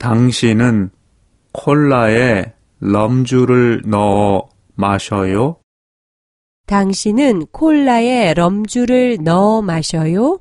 당신은 콜라에 럼주를 넣어 마셔요? 당신은 콜라에 럼주를 넣어 마셔요?